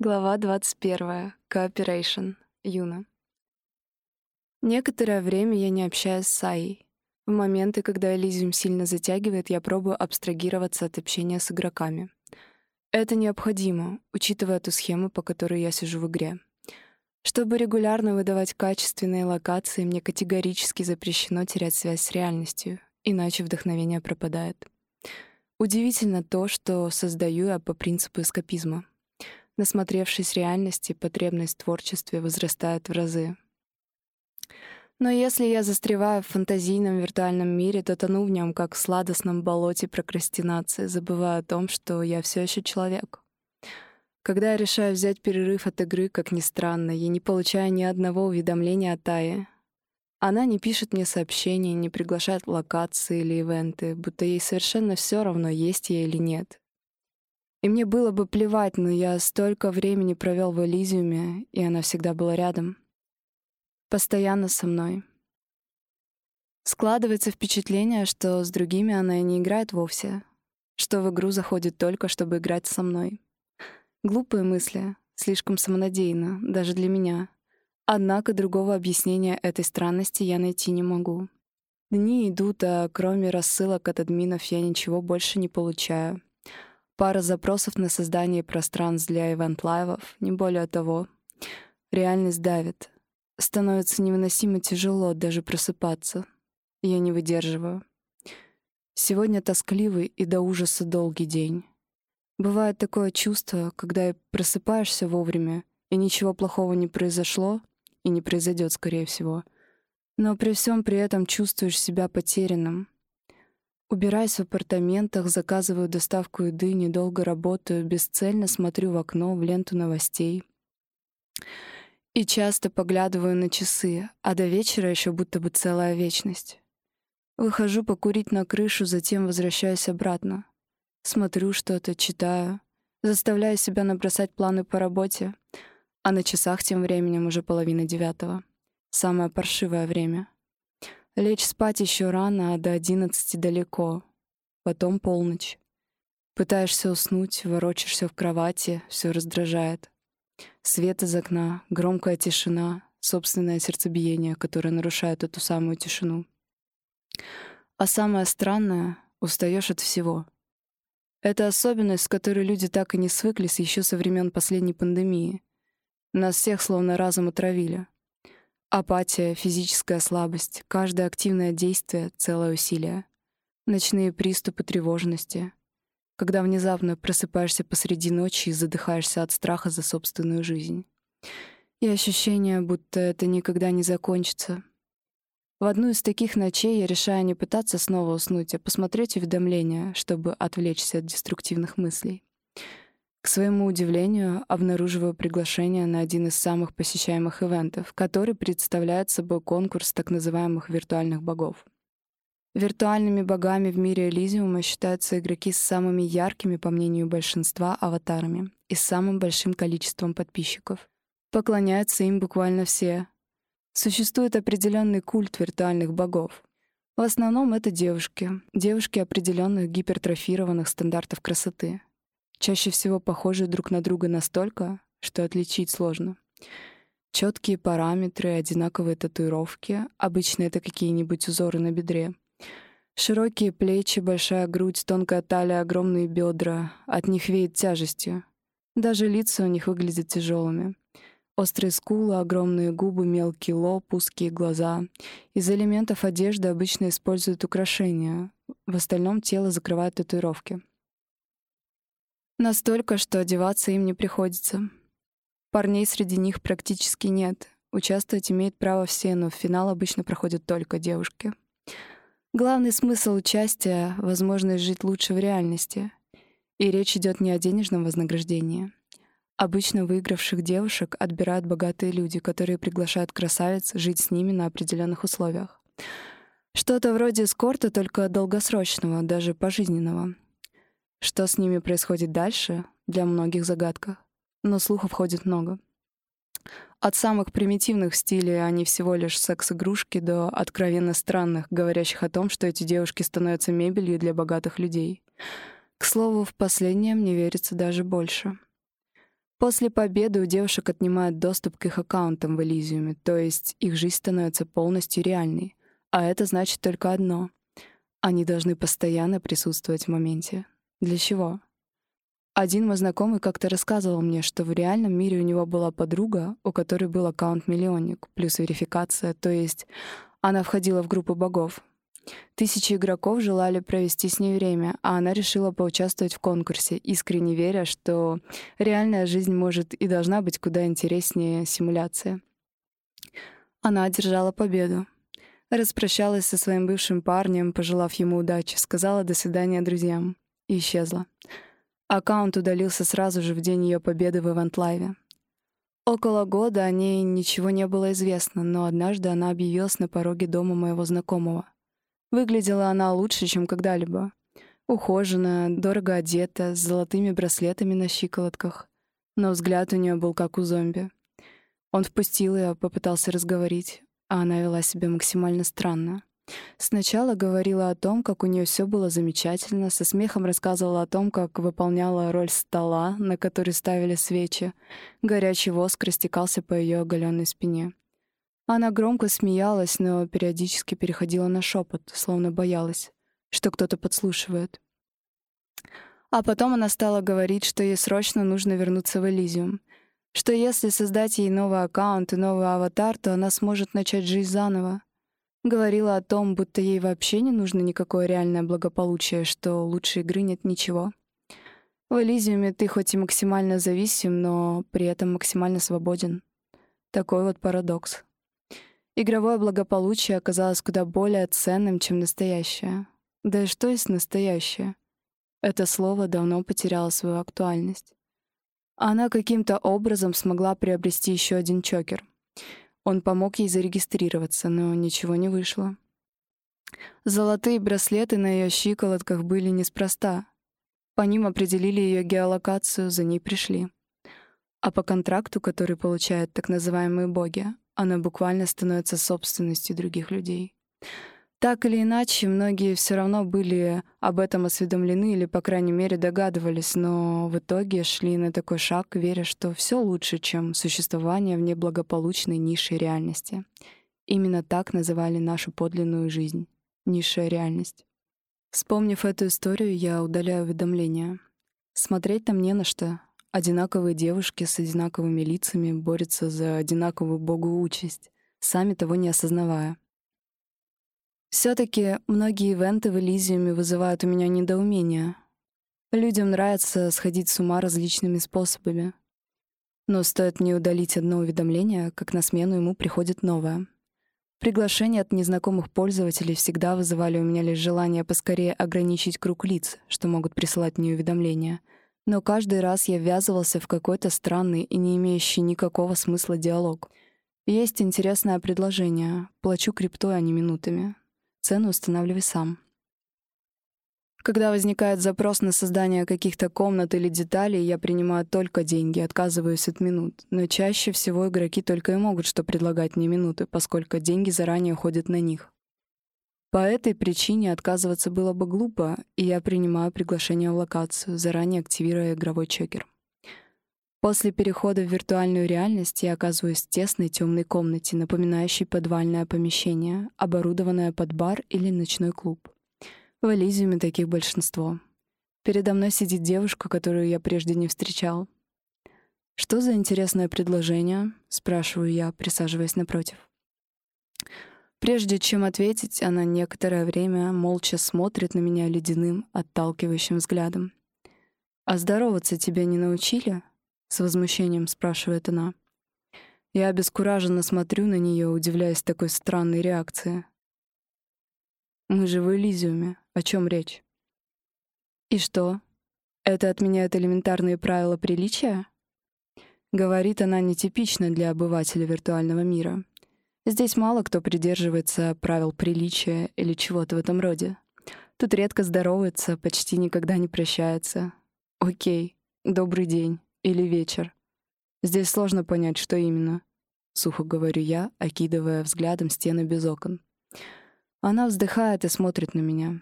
Глава 21. Cooperation. Юна. Некоторое время я не общаюсь с Саей. В моменты, когда Элизиум сильно затягивает, я пробую абстрагироваться от общения с игроками. Это необходимо, учитывая ту схему, по которой я сижу в игре. Чтобы регулярно выдавать качественные локации, мне категорически запрещено терять связь с реальностью, иначе вдохновение пропадает. Удивительно то, что создаю я по принципу эскапизма — Насмотревшись реальности, потребность в творчестве возрастает в разы. Но если я застреваю в фантазийном виртуальном мире, то тону в нем, как в сладостном болоте прокрастинации, забывая о том, что я все еще человек. Когда я решаю взять перерыв от игры, как ни странно, я не получаю ни одного уведомления о Тае. Она не пишет мне сообщения, не приглашает локации или ивенты, будто ей совершенно все равно, есть я или нет. И мне было бы плевать, но я столько времени провел в Элизиуме, и она всегда была рядом. Постоянно со мной. Складывается впечатление, что с другими она и не играет вовсе, что в игру заходит только, чтобы играть со мной. Глупые мысли, слишком самонадеянно, даже для меня. Однако другого объяснения этой странности я найти не могу. Дни идут, а кроме рассылок от админов я ничего больше не получаю. Пара запросов на создание пространств для ивент-лайвов, не более того. Реальность давит. Становится невыносимо тяжело даже просыпаться. Я не выдерживаю. Сегодня тоскливый и до ужаса долгий день. Бывает такое чувство, когда просыпаешься вовремя, и ничего плохого не произошло, и не произойдет, скорее всего. Но при всем при этом чувствуешь себя потерянным, Убираюсь в апартаментах, заказываю доставку еды, недолго работаю, бесцельно смотрю в окно, в ленту новостей. И часто поглядываю на часы, а до вечера еще будто бы целая вечность. Выхожу покурить на крышу, затем возвращаюсь обратно. Смотрю что-то, читаю, заставляю себя набросать планы по работе, а на часах тем временем уже половина девятого. Самое паршивое время — Лечь спать еще рано, а до одиннадцати далеко. Потом полночь. Пытаешься уснуть, ворочишься в кровати, все раздражает. Свет из окна, громкая тишина, собственное сердцебиение, которое нарушает эту самую тишину. А самое странное — устаешь от всего. Это особенность, с которой люди так и не свыклись еще со времен последней пандемии. Нас всех словно разом отравили. Апатия, физическая слабость, каждое активное действие — целое усилие. Ночные приступы тревожности. Когда внезапно просыпаешься посреди ночи и задыхаешься от страха за собственную жизнь. И ощущение, будто это никогда не закончится. В одну из таких ночей я решаю не пытаться снова уснуть, а посмотреть уведомления, чтобы отвлечься от деструктивных мыслей. К своему удивлению, обнаруживаю приглашение на один из самых посещаемых ивентов, который представляет собой конкурс так называемых виртуальных богов. Виртуальными богами в мире Элизиума считаются игроки с самыми яркими, по мнению большинства, аватарами и с самым большим количеством подписчиков. Поклоняются им буквально все. Существует определенный культ виртуальных богов. В основном это девушки, девушки определенных гипертрофированных стандартов красоты, чаще всего похожи друг на друга настолько, что отличить сложно. Четкие параметры, одинаковые татуировки, обычно это какие-нибудь узоры на бедре. Широкие плечи, большая грудь, тонкая талия, огромные бедра. От них веет тяжестью. Даже лица у них выглядят тяжелыми. Острые скулы, огромные губы, мелкий лоб, узкие глаза. Из элементов одежды обычно используют украшения. В остальном тело закрывают татуировки. Настолько, что одеваться им не приходится. Парней среди них практически нет. Участвовать имеют право все, но в финал обычно проходят только девушки. Главный смысл участия — возможность жить лучше в реальности. И речь идет не о денежном вознаграждении. Обычно выигравших девушек отбирают богатые люди, которые приглашают красавиц жить с ними на определенных условиях. Что-то вроде эскорта, только долгосрочного, даже пожизненного — что с ними происходит дальше, для многих загадка, но слухов ходит много. От самых примитивных в стиле они всего лишь секс-игрушки до откровенно странных, говорящих о том, что эти девушки становятся мебелью для богатых людей. К слову, в последнее мне верится даже больше. После победы у девушек отнимают доступ к их аккаунтам в Элизиуме, то есть их жизнь становится полностью реальной. А это значит только одно. Они должны постоянно присутствовать в моменте. Для чего? Один мой знакомый как-то рассказывал мне, что в реальном мире у него была подруга, у которой был аккаунт-миллионник, плюс верификация, то есть она входила в группу богов. Тысячи игроков желали провести с ней время, а она решила поучаствовать в конкурсе, искренне веря, что реальная жизнь может и должна быть куда интереснее симуляции. Она одержала победу. Распрощалась со своим бывшим парнем, пожелав ему удачи, сказала «до свидания друзьям» и исчезла. Аккаунт удалился сразу же в день ее победы в Ивент-Лайве. Около года о ней ничего не было известно, но однажды она объявилась на пороге дома моего знакомого — Выглядела она лучше, чем когда-либо. Ухоженная, дорого одета, с золотыми браслетами на щиколотках. Но взгляд у нее был как у зомби. Он впустил ее, попытался разговорить, а она вела себя максимально странно. Сначала говорила о том, как у нее все было замечательно, со смехом рассказывала о том, как выполняла роль стола, на который ставили свечи. Горячий воск растекался по ее оголенной спине. Она громко смеялась, но периодически переходила на шепот, словно боялась, что кто-то подслушивает. А потом она стала говорить, что ей срочно нужно вернуться в Элизиум, что если создать ей новый аккаунт и новый аватар, то она сможет начать жизнь заново. Говорила о том, будто ей вообще не нужно никакое реальное благополучие, что лучше игры нет ничего. В Элизиуме ты хоть и максимально зависим, но при этом максимально свободен. Такой вот парадокс. Игровое благополучие оказалось куда более ценным, чем настоящее. Да и что есть настоящее? Это слово давно потеряло свою актуальность. Она каким-то образом смогла приобрести еще один чокер. Он помог ей зарегистрироваться, но ничего не вышло. Золотые браслеты на ее щиколотках были неспроста. По ним определили ее геолокацию, за ней пришли. А по контракту, который получают так называемые боги, она буквально становится собственностью других людей. Так или иначе, многие все равно были об этом осведомлены или, по крайней мере, догадывались, но в итоге шли на такой шаг, веря, что все лучше, чем существование в неблагополучной низшей реальности. Именно так называли нашу подлинную жизнь — низшая реальность. Вспомнив эту историю, я удаляю уведомления. Смотреть там не на что, Одинаковые девушки с одинаковыми лицами борются за одинаковую богу участь, сами того не осознавая. Все таки многие ивенты в Элизиуме вызывают у меня недоумение. Людям нравится сходить с ума различными способами. Но стоит мне удалить одно уведомление, как на смену ему приходит новое. Приглашения от незнакомых пользователей всегда вызывали у меня лишь желание поскорее ограничить круг лиц, что могут присылать мне уведомления — но каждый раз я ввязывался в какой-то странный и не имеющий никакого смысла диалог. Есть интересное предложение. Плачу криптой, а не минутами. Цену устанавливай сам. Когда возникает запрос на создание каких-то комнат или деталей, я принимаю только деньги, отказываюсь от минут. Но чаще всего игроки только и могут что предлагать мне минуты, поскольку деньги заранее уходят на них. По этой причине отказываться было бы глупо, и я принимаю приглашение в локацию, заранее активируя игровой чекер. После перехода в виртуальную реальность я оказываюсь в тесной темной комнате, напоминающей подвальное помещение, оборудованное под бар или ночной клуб. В Элизиуме таких большинство. Передо мной сидит девушка, которую я прежде не встречал. «Что за интересное предложение?» — спрашиваю я, присаживаясь напротив. Прежде чем ответить, она некоторое время молча смотрит на меня ледяным, отталкивающим взглядом. «А здороваться тебя не научили?» — с возмущением спрашивает она. Я обескураженно смотрю на нее, удивляясь такой странной реакции. «Мы же в Элизиуме. О чем речь?» «И что? Это отменяет элементарные правила приличия?» Говорит она нетипично для обывателя виртуального мира, Здесь мало кто придерживается правил приличия или чего-то в этом роде. Тут редко здороваются, почти никогда не прощаются. Окей, добрый день или вечер. Здесь сложно понять, что именно. Сухо говорю я, окидывая взглядом стены без окон. Она вздыхает и смотрит на меня.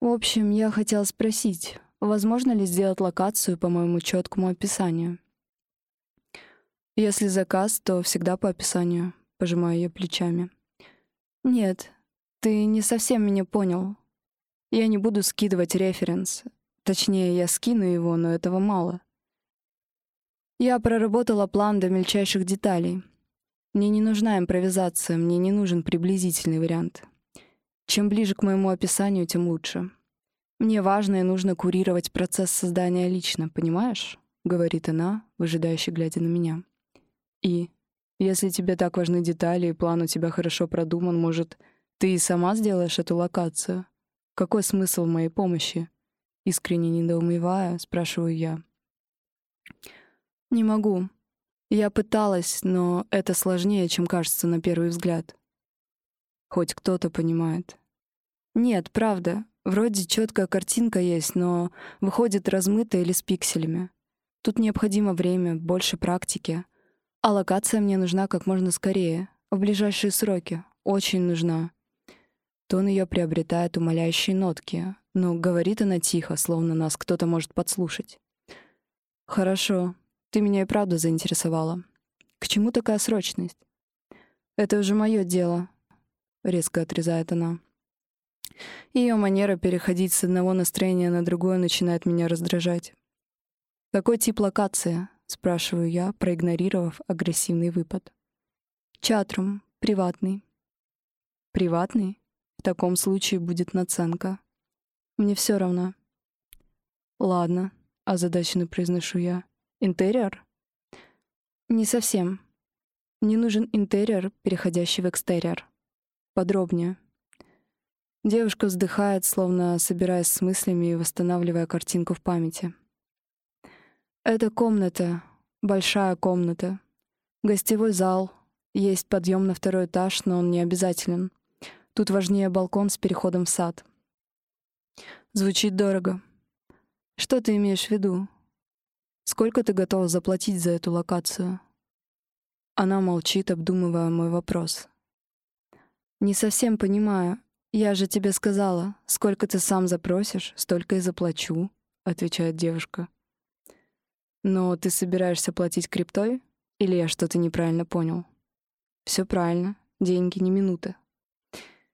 В общем, я хотела спросить, возможно ли сделать локацию по моему четкому описанию? Если заказ, то всегда по описанию, пожимаю я плечами. Нет, ты не совсем меня понял. Я не буду скидывать референс. Точнее, я скину его, но этого мало. Я проработала план до мельчайших деталей. Мне не нужна импровизация, мне не нужен приблизительный вариант. Чем ближе к моему описанию, тем лучше. Мне важно и нужно курировать процесс создания лично, понимаешь? Говорит она, выжидающе глядя на меня. И если тебе так важны детали и план у тебя хорошо продуман, может, ты и сама сделаешь эту локацию? Какой смысл моей помощи? Искренне недоумевая, спрашиваю я. Не могу. Я пыталась, но это сложнее, чем кажется на первый взгляд. Хоть кто-то понимает. Нет, правда. Вроде четкая картинка есть, но выходит размыто или с пикселями. Тут необходимо время, больше практики. А локация мне нужна как можно скорее, в ближайшие сроки. Очень нужна. Тон ее приобретает умоляющие нотки, но говорит она тихо, словно нас кто-то может подслушать. «Хорошо, ты меня и правда заинтересовала. К чему такая срочность?» «Это уже мое дело», — резко отрезает она. Ее манера переходить с одного настроения на другое начинает меня раздражать. «Какой тип локации?» — спрашиваю я, проигнорировав агрессивный выпад. «Чатрум. Приватный». «Приватный? В таком случае будет наценка. Мне все равно». «Ладно», — озадаченно произношу я. «Интерьер?» «Не совсем. Мне нужен интерьер, переходящий в экстерьер. Подробнее». Девушка вздыхает, словно собираясь с мыслями и восстанавливая картинку в памяти. Это комната, большая комната. Гостевой зал. Есть подъем на второй этаж, но он не обязателен. Тут важнее балкон с переходом в сад. Звучит дорого. Что ты имеешь в виду? Сколько ты готова заплатить за эту локацию? Она молчит, обдумывая мой вопрос. Не совсем понимаю, «Я же тебе сказала, сколько ты сам запросишь, столько и заплачу», — отвечает девушка. «Но ты собираешься платить криптой? Или я что-то неправильно понял?» Все правильно, деньги не минуты.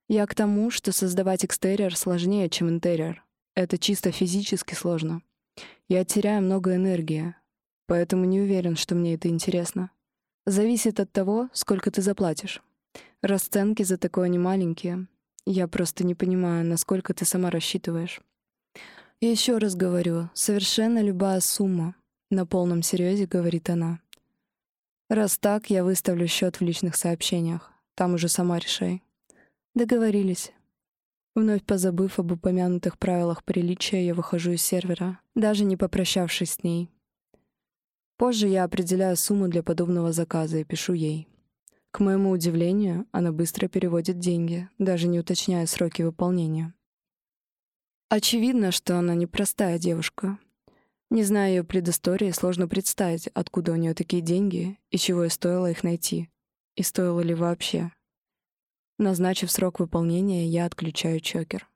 Я к тому, что создавать экстерьер сложнее, чем интерьер. Это чисто физически сложно. Я теряю много энергии, поэтому не уверен, что мне это интересно. Зависит от того, сколько ты заплатишь. Расценки за такое не маленькие, я просто не понимаю, насколько ты сама рассчитываешь. Еще раз говорю, совершенно любая сумма. На полном серьезе говорит она. Раз так, я выставлю счет в личных сообщениях. Там уже сама решай. Договорились. Вновь позабыв об упомянутых правилах приличия, я выхожу из сервера, даже не попрощавшись с ней. Позже я определяю сумму для подобного заказа и пишу ей. К моему удивлению, она быстро переводит деньги, даже не уточняя сроки выполнения. Очевидно, что она непростая девушка. Не зная ее предыстории, сложно представить, откуда у нее такие деньги и чего ей стоило их найти. И стоило ли вообще. Назначив срок выполнения, я отключаю чокер.